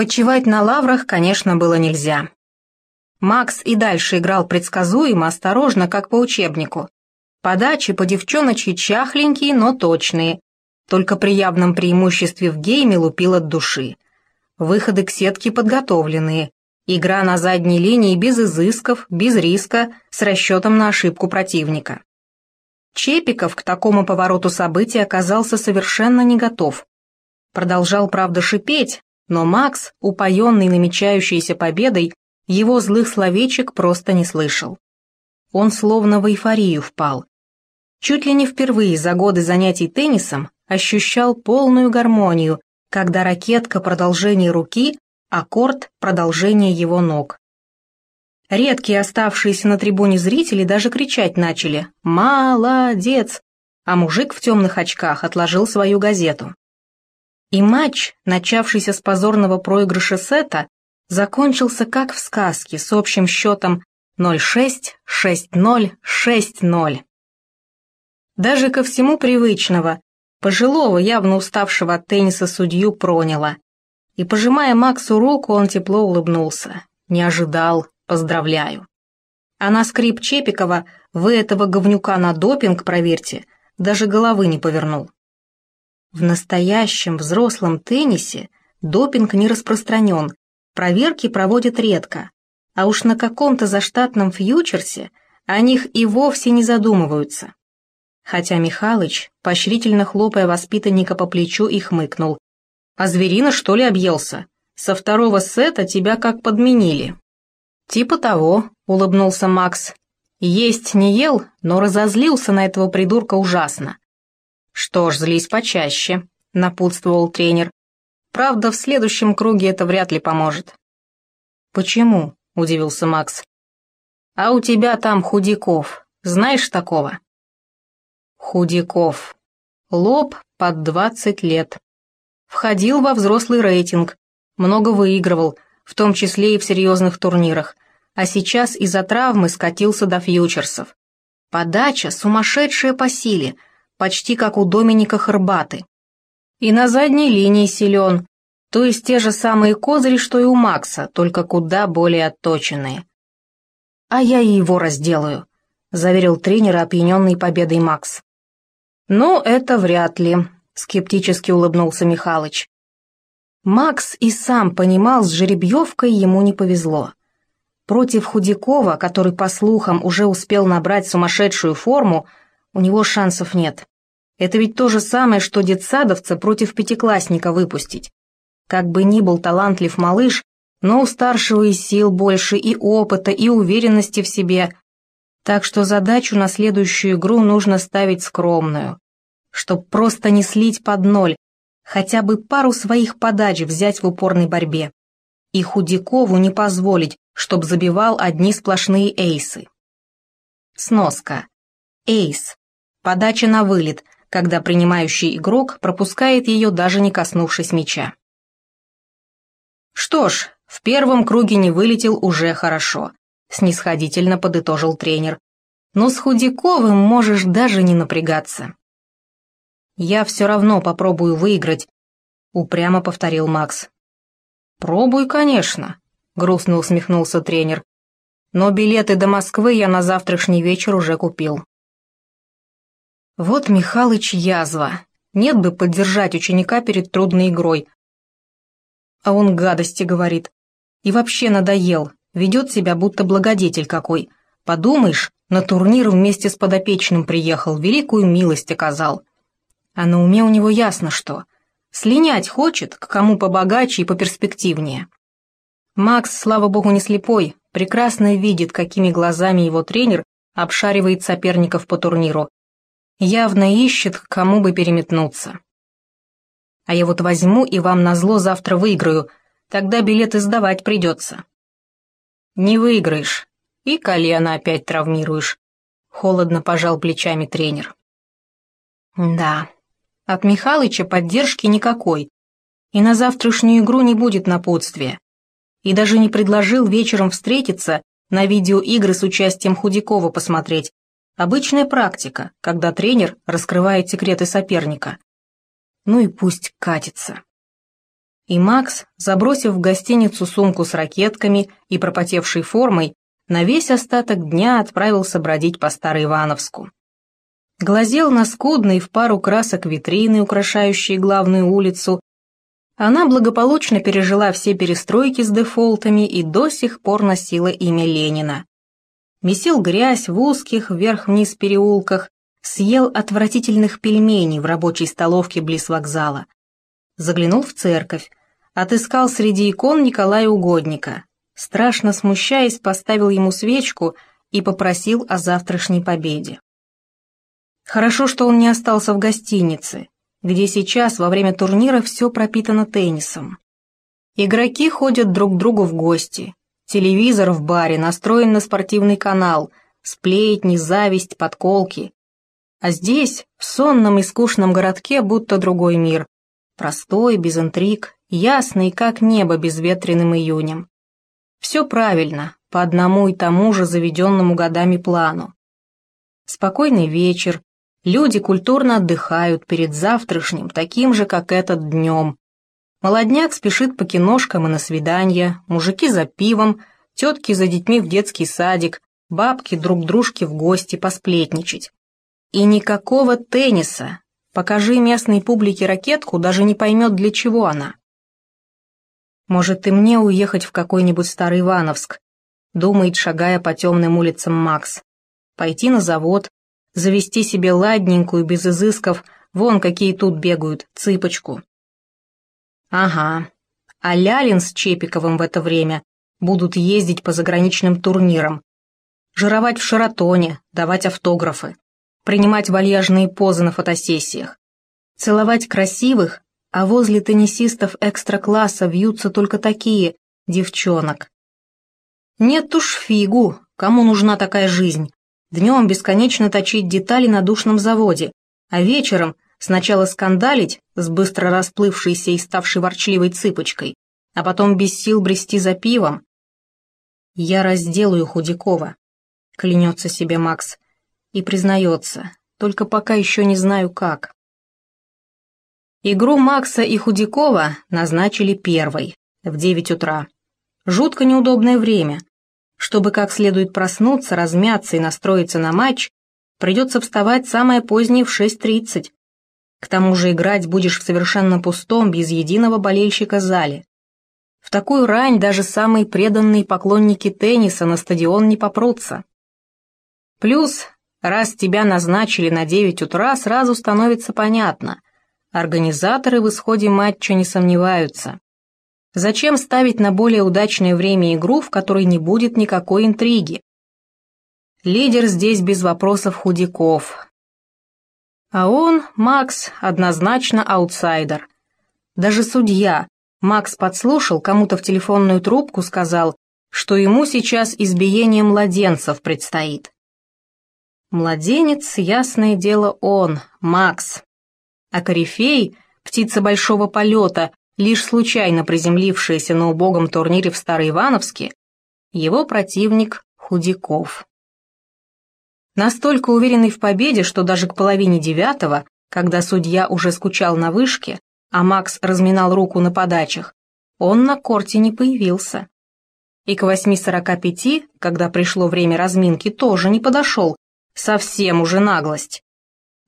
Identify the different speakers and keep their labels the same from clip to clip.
Speaker 1: Почивать на лаврах, конечно, было нельзя. Макс и дальше играл предсказуемо, осторожно, как по учебнику. Подачи по девчоночи чахленькие, но точные. Только при явном преимуществе в гейме лупил от души. Выходы к сетке подготовленные. Игра на задней линии без изысков, без риска, с расчетом на ошибку противника. Чепиков к такому повороту событий оказался совершенно не готов. Продолжал, правда, шипеть, но Макс, упоенный намечающейся победой, его злых словечек просто не слышал. Он словно в эйфорию впал. Чуть ли не впервые за годы занятий теннисом ощущал полную гармонию, когда ракетка продолжение руки, аккорд продолжение его ног. Редкие оставшиеся на трибуне зрители даже кричать начали «Молодец!», а мужик в темных очках отложил свою газету. И матч, начавшийся с позорного проигрыша сета, закончился как в сказке с общим счетом 0-6, 6-0, 6-0. Даже ко всему привычного, пожилого, явно уставшего от тенниса судью проняло. И, пожимая Максу руку, он тепло улыбнулся. Не ожидал, поздравляю. А на скрип Чепикова вы этого говнюка на допинг проверьте, даже головы не повернул. В настоящем взрослом теннисе допинг не распространен, проверки проводят редко, а уж на каком-то заштатном фьючерсе о них и вовсе не задумываются. Хотя Михалыч, поощрительно хлопая воспитанника по плечу, и хмыкнул. «А зверина, что ли, объелся? Со второго сета тебя как подменили». «Типа того», — улыбнулся Макс. «Есть не ел, но разозлился на этого придурка ужасно. «Что ж, злись почаще», — напутствовал тренер. «Правда, в следующем круге это вряд ли поможет». «Почему?» — удивился Макс. «А у тебя там Худяков. Знаешь такого?» Худяков. Лоб под двадцать лет. Входил во взрослый рейтинг, много выигрывал, в том числе и в серьезных турнирах, а сейчас из-за травмы скатился до фьючерсов. Подача сумасшедшая по силе — почти как у Доминика Хорбаты. И на задней линии силен, то есть те же самые козыри, что и у Макса, только куда более отточенные. «А я и его разделаю», — заверил тренер, опьяненный победой Макс. «Ну, это вряд ли», — скептически улыбнулся Михалыч. Макс и сам понимал, с жеребьевкой ему не повезло. Против Худякова, который, по слухам, уже успел набрать сумасшедшую форму, у него шансов нет. Это ведь то же самое, что детсадовца против пятиклассника выпустить. Как бы ни был талантлив малыш, но у старшего и сил больше, и опыта, и уверенности в себе. Так что задачу на следующую игру нужно ставить скромную. Чтоб просто не слить под ноль, хотя бы пару своих подач взять в упорной борьбе. И Худякову не позволить, чтоб забивал одни сплошные эйсы. Сноска. Эйс. Подача на вылет – когда принимающий игрок пропускает ее, даже не коснувшись мяча. «Что ж, в первом круге не вылетел уже хорошо», — снисходительно подытожил тренер. «Но с Худяковым можешь даже не напрягаться». «Я все равно попробую выиграть», — упрямо повторил Макс. «Пробуй, конечно», — грустно усмехнулся тренер. «Но билеты до Москвы я на завтрашний вечер уже купил». Вот Михалыч язва. Нет бы поддержать ученика перед трудной игрой. А он гадости говорит. И вообще надоел. Ведет себя, будто благодетель какой. Подумаешь, на турнир вместе с подопечным приехал, великую милость оказал. А на уме у него ясно что. Слинять хочет, к кому побогаче и поперспективнее. Макс, слава богу, не слепой, прекрасно видит, какими глазами его тренер обшаривает соперников по турниру, Явно ищет, к кому бы переметнуться. А я вот возьму и вам назло завтра выиграю, тогда билеты сдавать придется. Не выиграешь, и колено опять травмируешь. Холодно пожал плечами тренер. Да, от Михалыча поддержки никакой, и на завтрашнюю игру не будет напутствия. И даже не предложил вечером встретиться на видеоигры с участием Худякова посмотреть, Обычная практика, когда тренер раскрывает секреты соперника. Ну и пусть катится. И Макс, забросив в гостиницу сумку с ракетками и пропотевшей формой, на весь остаток дня отправился бродить по Старой Ивановску. Глазел на скудные в пару красок витрины, украшающие главную улицу. Она благополучно пережила все перестройки с дефолтами и до сих пор носила имя Ленина. Месил грязь в узких вверх-вниз переулках, съел отвратительных пельменей в рабочей столовке близ вокзала. Заглянул в церковь, отыскал среди икон Николая Угодника, страшно смущаясь, поставил ему свечку и попросил о завтрашней победе. Хорошо, что он не остался в гостинице, где сейчас во время турнира все пропитано теннисом. Игроки ходят друг к другу в гости, телевизор в баре настроен на спортивный канал, сплетни, зависть, подколки. А здесь, в сонном и скучном городке, будто другой мир. Простой, без интриг, ясный, как небо безветренным июнем. Все правильно, по одному и тому же заведенному годами плану. Спокойный вечер, люди культурно отдыхают перед завтрашним, таким же, как этот днем. Молодняк спешит по киношкам и на свидания, мужики за пивом, тетки за детьми в детский садик, бабки друг дружке в гости посплетничать. И никакого тенниса. Покажи местной публике ракетку, даже не поймет, для чего она. Может, и мне уехать в какой-нибудь Старый Ивановск, думает, шагая по темным улицам Макс. Пойти на завод, завести себе ладненькую, без изысков, вон какие тут бегают, цыпочку. Ага, а Лялин с Чепиковым в это время будут ездить по заграничным турнирам, жировать в Шаратоне, давать автографы принимать вальяжные позы на фотосессиях, целовать красивых, а возле теннисистов экстра-класса вьются только такие, девчонок. Нет уж фигу, кому нужна такая жизнь. Днем бесконечно точить детали на душном заводе, а вечером сначала скандалить с быстро расплывшейся и ставшей ворчливой цыпочкой, а потом без сил брести за пивом. «Я разделаю Худякова», — клянется себе Макс, — и признается, только пока еще не знаю как. Игру Макса и Худякова назначили первой, в 9 утра. Жутко неудобное время. Чтобы как следует проснуться, размяться и настроиться на матч, придется вставать самое позднее в 6.30. К тому же играть будешь в совершенно пустом, без единого болельщика зале. В такую рань даже самые преданные поклонники тенниса на стадион не попрутся. Плюс Раз тебя назначили на 9 утра, сразу становится понятно. Организаторы в исходе матча не сомневаются. Зачем ставить на более удачное время игру, в которой не будет никакой интриги? Лидер здесь без вопросов Худяков. А он, Макс, однозначно аутсайдер. Даже судья, Макс подслушал, кому-то в телефонную трубку сказал, что ему сейчас избиение младенцев предстоит. Младенец, ясное дело, он, Макс. А корифей, птица большого полета, лишь случайно приземлившаяся на убогом турнире в Староивановске, его противник Худяков. Настолько уверенный в победе, что даже к половине девятого, когда судья уже скучал на вышке, а Макс разминал руку на подачах, он на корте не появился. И к восьми сорока пяти, когда пришло время разминки, тоже не подошел, Совсем уже наглость.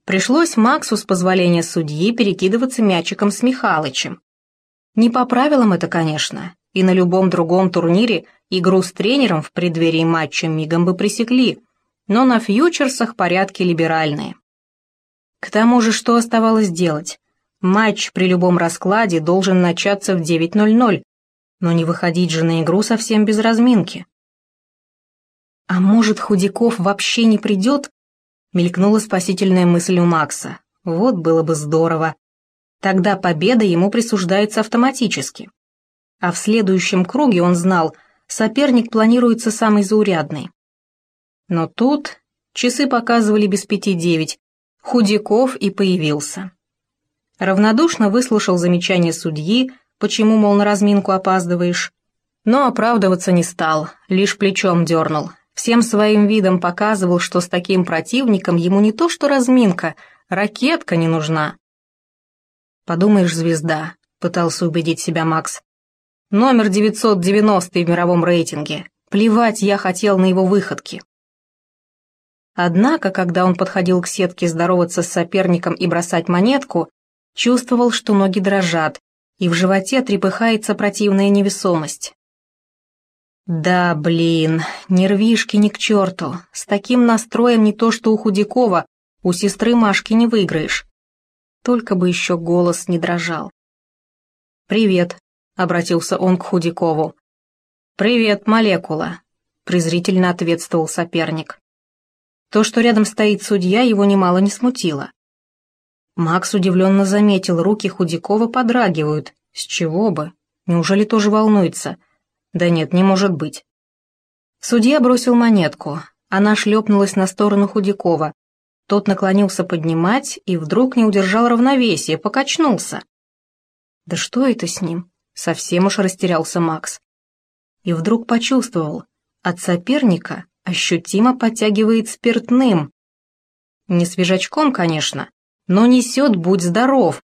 Speaker 1: Пришлось Максу с позволения судьи перекидываться мячиком с Михалычем. Не по правилам это, конечно, и на любом другом турнире игру с тренером в преддверии матча мигом бы пресекли, но на фьючерсах порядки либеральные. К тому же, что оставалось делать? Матч при любом раскладе должен начаться в 9.00, но не выходить же на игру совсем без разминки. «А может, Худяков вообще не придет?» Мелькнула спасительная мысль у Макса. Вот было бы здорово. Тогда победа ему присуждается автоматически. А в следующем круге он знал, соперник планируется самый заурядный. Но тут часы показывали без пяти девять. Худяков и появился. Равнодушно выслушал замечание судьи, почему, мол, на разминку опаздываешь, но оправдываться не стал, лишь плечом дернул, Всем своим видом показывал, что с таким противником ему не то что разминка, ракетка не нужна. Подумаешь, звезда, пытался убедить себя Макс. «Номер 990 в мировом рейтинге. Плевать я хотел на его выходки». Однако, когда он подходил к сетке здороваться с соперником и бросать монетку, чувствовал, что ноги дрожат, и в животе трепыхается противная невесомость. Да, блин, нервишки ни к черту. С таким настроем не то что у Худякова, у сестры Машки не выиграешь. Только бы еще голос не дрожал. «Привет», — обратился он к Худякову. «Привет, молекула», — презрительно ответствовал соперник. То, что рядом стоит судья, его немало не смутило. Макс удивленно заметил, руки Худякова подрагивают. С чего бы? Неужели тоже волнуется? Да нет, не может быть. Судья бросил монетку. Она шлепнулась на сторону Худякова. Тот наклонился поднимать и вдруг не удержал равновесия, покачнулся. Да что это с ним? Совсем уж растерялся Макс. И вдруг почувствовал, от соперника ощутимо подтягивает спиртным. Не свежачком, конечно, но несет «Будь здоров»,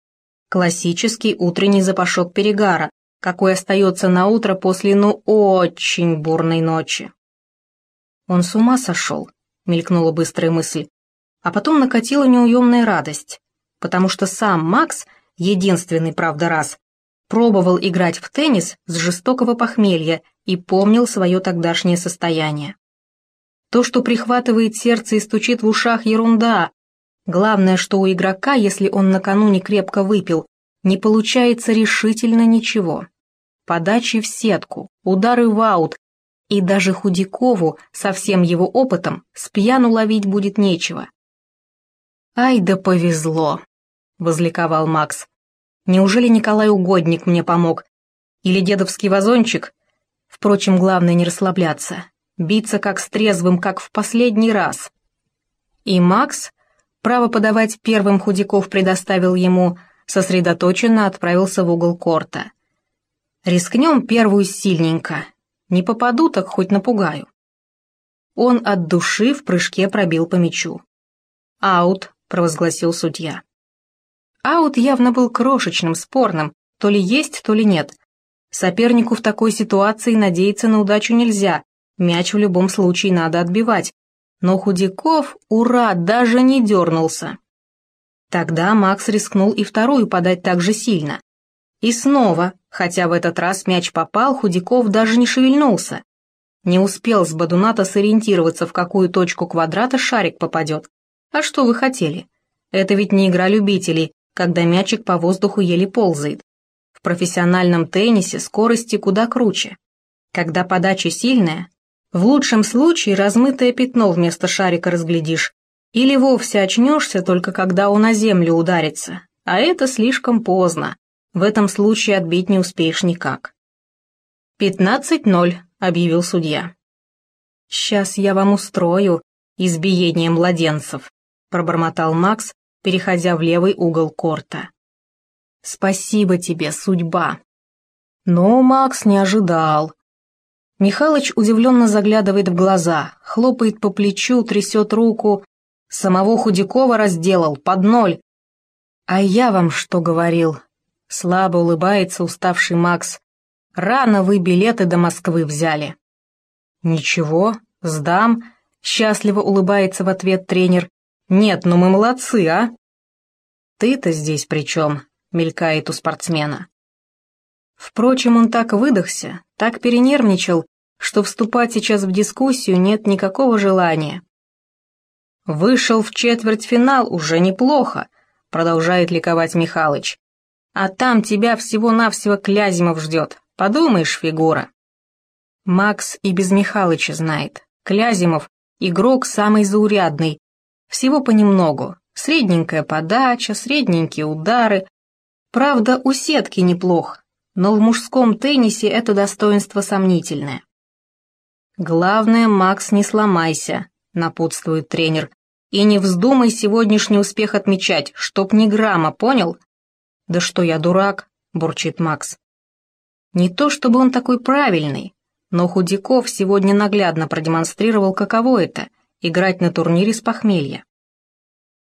Speaker 1: классический утренний запашок перегара, какой остается на утро после ну очень бурной ночи. Он с ума сошел, мелькнула быстрая мысль, а потом накатила неуемная радость, потому что сам Макс, единственный, правда, раз, пробовал играть в теннис с жестокого похмелья и помнил свое тогдашнее состояние. То, что прихватывает сердце и стучит в ушах, ерунда. Главное, что у игрока, если он накануне крепко выпил, не получается решительно ничего. Подачи в сетку, удары в аут, и даже Худякову, со всем его опытом, с пьяну ловить будет нечего. «Ай да повезло!» — возликовал Макс. «Неужели Николай Угодник мне помог? Или дедовский вазончик? Впрочем, главное не расслабляться биться как с трезвым, как в последний раз. И Макс, право подавать первым Худяков предоставил ему, сосредоточенно отправился в угол корта. Рискнем первую сильненько. Не попаду, так хоть напугаю. Он от души в прыжке пробил по мячу. «Аут», — провозгласил судья. Аут явно был крошечным, спорным, то ли есть, то ли нет. Сопернику в такой ситуации надеяться на удачу нельзя, Мяч в любом случае надо отбивать. Но Худяков, ура, даже не дернулся. Тогда Макс рискнул и вторую подать так же сильно. И снова, хотя в этот раз мяч попал, Худяков даже не шевельнулся. Не успел с Бадуната сориентироваться, в какую точку квадрата шарик попадет. А что вы хотели? Это ведь не игра любителей, когда мячик по воздуху еле ползает. В профессиональном теннисе скорости куда круче. Когда подача сильная, в лучшем случае размытое пятно вместо шарика разглядишь. Или вовсе очнешься только когда он на землю ударится. А это слишком поздно. В этом случае отбить не успеешь никак. «Пятнадцать ноль», — объявил судья. «Сейчас я вам устрою избиение младенцев», — пробормотал Макс, переходя в левый угол корта. «Спасибо тебе, судьба». Но Макс не ожидал. Михалыч удивленно заглядывает в глаза, хлопает по плечу, трясет руку. Самого Худякова разделал, под ноль. А я вам что говорил? Слабо улыбается уставший Макс. Рано вы билеты до Москвы взяли. Ничего, сдам. Счастливо улыбается в ответ тренер. Нет, ну мы молодцы, а? Ты-то здесь при чем? Мелькает у спортсмена. Впрочем, он так выдохся, так перенервничал, что вступать сейчас в дискуссию нет никакого желания. «Вышел в четвертьфинал уже неплохо», — продолжает ликовать Михалыч. «А там тебя всего-навсего Клязимов ждет. Подумаешь, фигура». Макс и без Михалыча знает. Клязимов — игрок самый заурядный. Всего понемногу. Средненькая подача, средненькие удары. Правда, у сетки неплох, но в мужском теннисе это достоинство сомнительное. «Главное, Макс, не сломайся», — напутствует тренер. «И не вздумай сегодняшний успех отмечать, чтоб ни грамма, понял?» «Да что я дурак», — бурчит Макс. Не то чтобы он такой правильный, но Худяков сегодня наглядно продемонстрировал, каково это — играть на турнире с похмелья.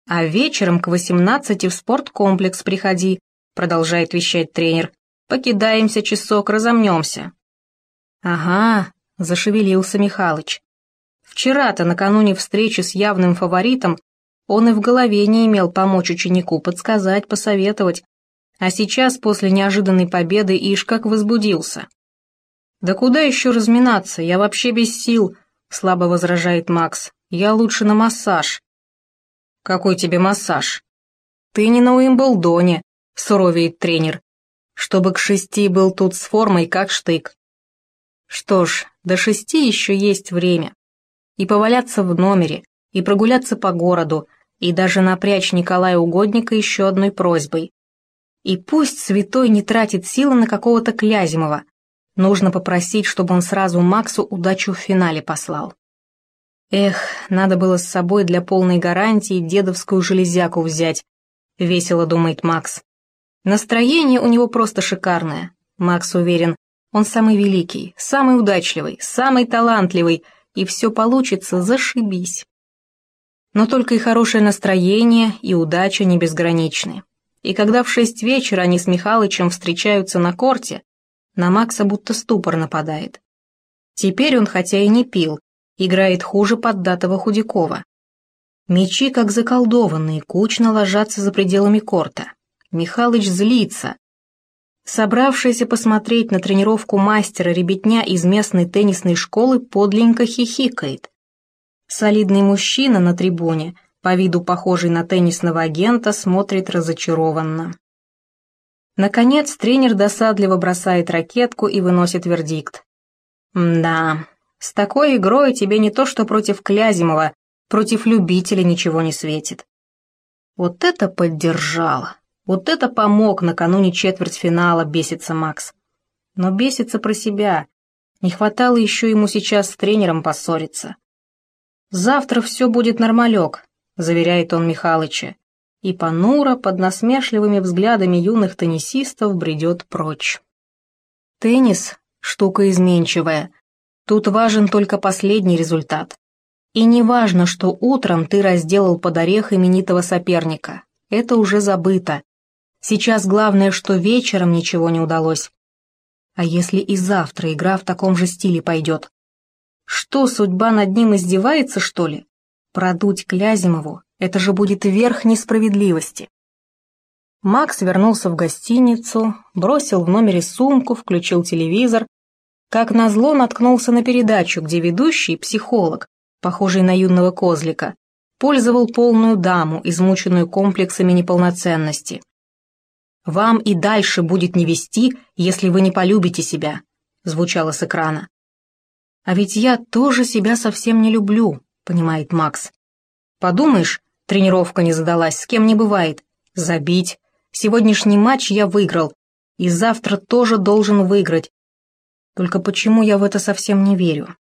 Speaker 1: А вечером к восемнадцати в спорткомплекс приходи, продолжает вещать тренер. «Покидаемся часок, разомнемся». «Ага», — зашевелился Михалыч. Вчера-то, накануне встречи с явным фаворитом, он и в голове не имел помочь ученику, подсказать, посоветовать, а сейчас, после неожиданной победы, ишь как возбудился. «Да куда еще разминаться? Я вообще без сил», — слабо возражает Макс. «Я лучше на массаж». «Какой тебе массаж?» «Ты не на Уимблдоне», — суровеет тренер. «Чтобы к шести был тут с формой, как штык». Что ж, до шести еще есть время. И поваляться в номере, и прогуляться по городу, и даже напрячь Николая Угодника еще одной просьбой. И пусть святой не тратит силы на какого-то Клязимова. Нужно попросить, чтобы он сразу Максу удачу в финале послал. Эх, надо было с собой для полной гарантии дедовскую железяку взять, весело думает Макс. Настроение у него просто шикарное. Макс уверен, он самый великий, самый удачливый, самый талантливый, и все получится зашибись. Но только и хорошее настроение, и удача не безграничны. И когда в шесть вечера они с Михалычем встречаются на корте, на Макса будто ступор нападает. Теперь он, хотя и не пил, играет хуже поддатого Худякова. Мечи, как заколдованные, кучно ложатся за пределами корта. Михалыч злится. Собравшаяся посмотреть на тренировку мастера ребятня из местной теннисной школы подленько хихикает. Солидный мужчина на трибуне по виду похожий на теннисного агента, смотрит разочарованно. Наконец, тренер досадливо бросает ракетку и выносит вердикт. «Да, с такой игрой тебе не то что против Клязимова, против любителя ничего не светит». Вот это поддержало, вот это помог накануне четвертьфинала бесится Макс. Но бесится про себя. Не хватало еще ему сейчас с тренером поссориться. Завтра все будет нормалек, — заверяет он Михалыча, и понуро под насмешливыми взглядами юных теннисистов бредет прочь. Теннис — штука изменчивая. Тут важен только последний результат. И не важно, что утром ты разделал под орех именитого соперника. Это уже забыто. Сейчас главное, что вечером ничего не удалось. А если и завтра игра в таком же стиле пойдет? Что, судьба над ним издевается, что ли? Продуть Клязимову — это же будет верх несправедливости. Макс вернулся в гостиницу, бросил в номере сумку, включил телевизор. Как назло наткнулся на передачу, где ведущий, психолог, похожий на юного козлика, пользовал полную даму, измученную комплексами неполноценности. «Вам и дальше будет не вести, если вы не полюбите себя», звучало с экрана. «А ведь я тоже себя совсем не люблю», понимает Макс. Подумаешь, тренировка не задалась, с кем не бывает. Забить. Сегодняшний матч я выиграл, и завтра тоже должен выиграть. Только почему я в это совсем не верю?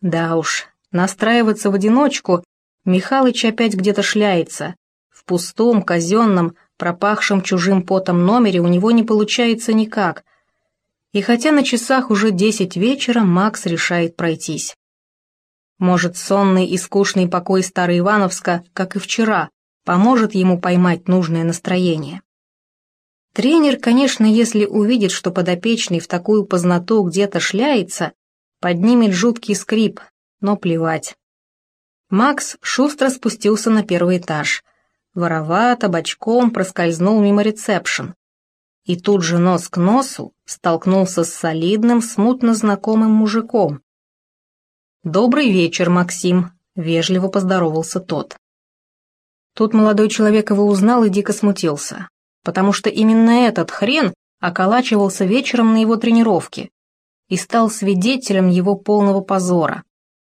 Speaker 1: Да уж, настраиваться в одиночку Михалыч опять где-то шляется. В пустом, казенном, пропахшем чужим потом номере у него не получается никак. И хотя на часах уже десять вечера, Макс решает пройтись. Может, сонный и скучный покой Старой Ивановска, как и вчера, поможет ему поймать нужное настроение. Тренер, конечно, если увидит, что подопечный в такую познату где-то шляется, поднимет жуткий скрип, но плевать. Макс шустро спустился на первый этаж. Воровато, бочком проскользнул мимо ресепшн. И тут же нос к носу столкнулся с солидным, смутно знакомым мужиком, «Добрый вечер, Максим», — вежливо поздоровался тот. Тут молодой человек его узнал и дико смутился, потому что именно этот хрен околачивался вечером на его тренировке и стал свидетелем его полного позора.